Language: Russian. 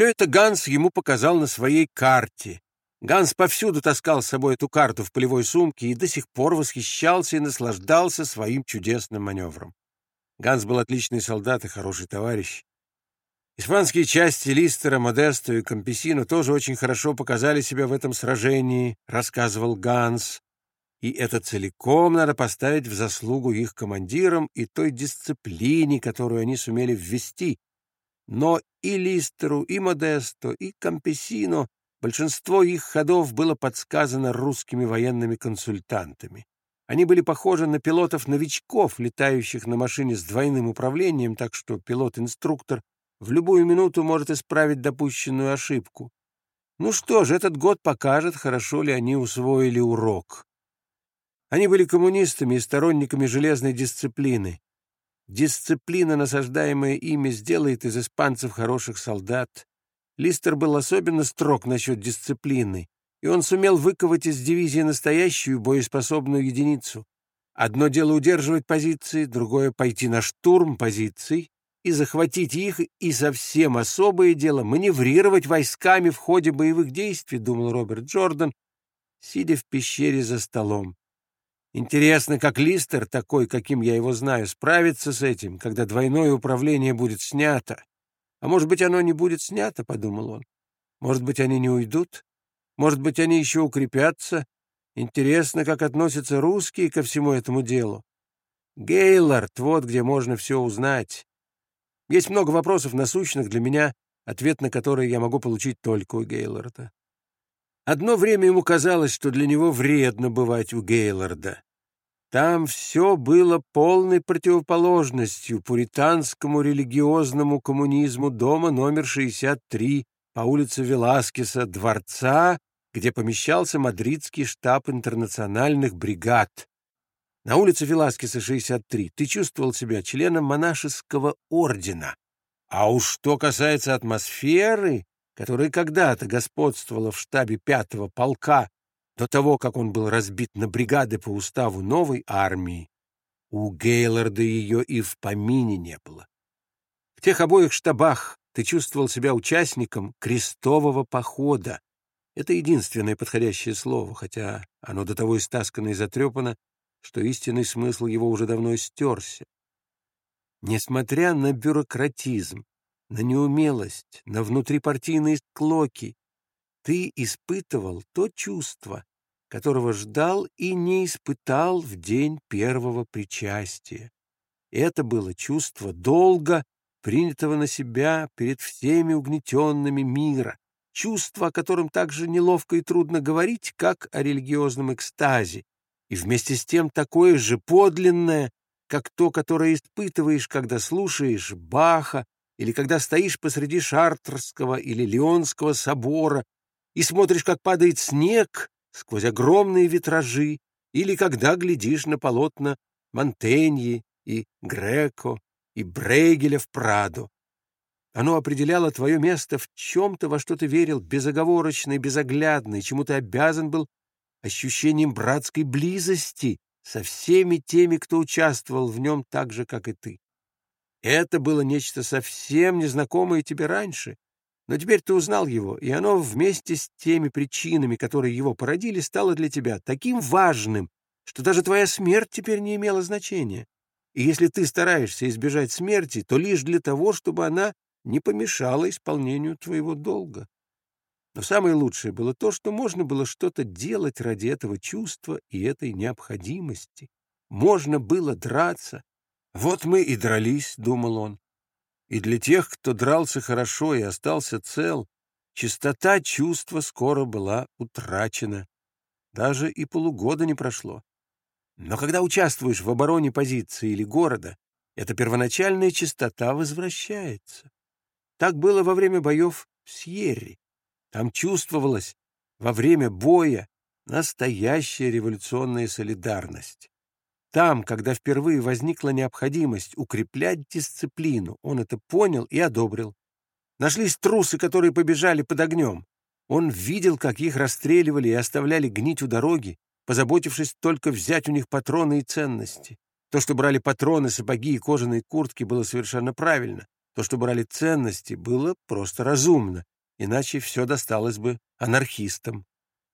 Все это Ганс ему показал на своей карте. Ганс повсюду таскал с собой эту карту в полевой сумке и до сих пор восхищался и наслаждался своим чудесным маневром. Ганс был отличный солдат и хороший товарищ. Испанские части Листера, Модесто и Кампесино тоже очень хорошо показали себя в этом сражении, рассказывал Ганс. И это целиком надо поставить в заслугу их командирам и той дисциплине, которую они сумели ввести. Но и Листеру, и Модесто, и Кампесино большинство их ходов было подсказано русскими военными консультантами. Они были похожи на пилотов-новичков, летающих на машине с двойным управлением, так что пилот-инструктор в любую минуту может исправить допущенную ошибку. Ну что ж, этот год покажет, хорошо ли они усвоили урок. Они были коммунистами и сторонниками железной дисциплины. Дисциплина, насаждаемая ими, сделает из испанцев хороших солдат. Листер был особенно строг насчет дисциплины, и он сумел выковать из дивизии настоящую боеспособную единицу. Одно дело удерживать позиции, другое — пойти на штурм позиций, и захватить их, и совсем особое дело — маневрировать войсками в ходе боевых действий, — думал Роберт Джордан, сидя в пещере за столом. Интересно, как Листер, такой, каким я его знаю, справится с этим, когда двойное управление будет снято. А может быть, оно не будет снято, — подумал он. Может быть, они не уйдут? Может быть, они еще укрепятся? Интересно, как относятся русские ко всему этому делу. Гейлорд, вот где можно все узнать. Есть много вопросов насущных для меня, ответ на которые я могу получить только у Гейлорда. Одно время ему казалось, что для него вредно бывать у Гейлорда. Там все было полной противоположностью пуританскому религиозному коммунизму дома номер 63 по улице Веласкеса, дворца, где помещался мадридский штаб интернациональных бригад, на улице Веласкеса, 63, ты чувствовал себя членом монашеского ордена. А уж что касается атмосферы, которая когда-то господствовала в штабе пятого полка до того, как он был разбит на бригады по уставу новой армии, у Гейлорда ее и в помине не было. В тех обоих штабах ты чувствовал себя участником крестового похода. Это единственное подходящее слово, хотя оно до того истаскано и затрепано, что истинный смысл его уже давно стерся. Несмотря на бюрократизм, на неумелость, на внутрипартийные склоки, ты испытывал то чувство, которого ждал и не испытал в день первого причастия. Это было чувство долга, принятого на себя перед всеми угнетенными мира, чувство, о котором так же неловко и трудно говорить, как о религиозном экстазе, и вместе с тем такое же подлинное, как то, которое испытываешь, когда слушаешь Баха или когда стоишь посреди Шартрского или Леонского собора и смотришь, как падает снег сквозь огромные витражи, или когда глядишь на полотна Монтеньи и Греко и Брейгеля в Прадо. Оно определяло твое место в чем-то, во что ты верил, безоговорочно и безоглядно, и чему ты обязан был ощущением братской близости со всеми теми, кто участвовал в нем так же, как и ты. Это было нечто совсем незнакомое тебе раньше, но теперь ты узнал его, и оно вместе с теми причинами, которые его породили, стало для тебя таким важным, что даже твоя смерть теперь не имела значения. И если ты стараешься избежать смерти, то лишь для того, чтобы она не помешала исполнению твоего долга. Но самое лучшее было то, что можно было что-то делать ради этого чувства и этой необходимости. Можно было драться. Вот мы и дрались, — думал он. И для тех, кто дрался хорошо и остался цел, чистота чувства скоро была утрачена. Даже и полугода не прошло. Но когда участвуешь в обороне позиции или города, эта первоначальная чистота возвращается. Так было во время боев в Сьерре. Там чувствовалась во время боя настоящая революционная солидарность. Там, когда впервые возникла необходимость укреплять дисциплину, он это понял и одобрил. Нашлись трусы, которые побежали под огнем. Он видел, как их расстреливали и оставляли гнить у дороги, позаботившись только взять у них патроны и ценности. То, что брали патроны, сапоги и кожаные куртки, было совершенно правильно. То, что брали ценности, было просто разумно, иначе все досталось бы анархистам.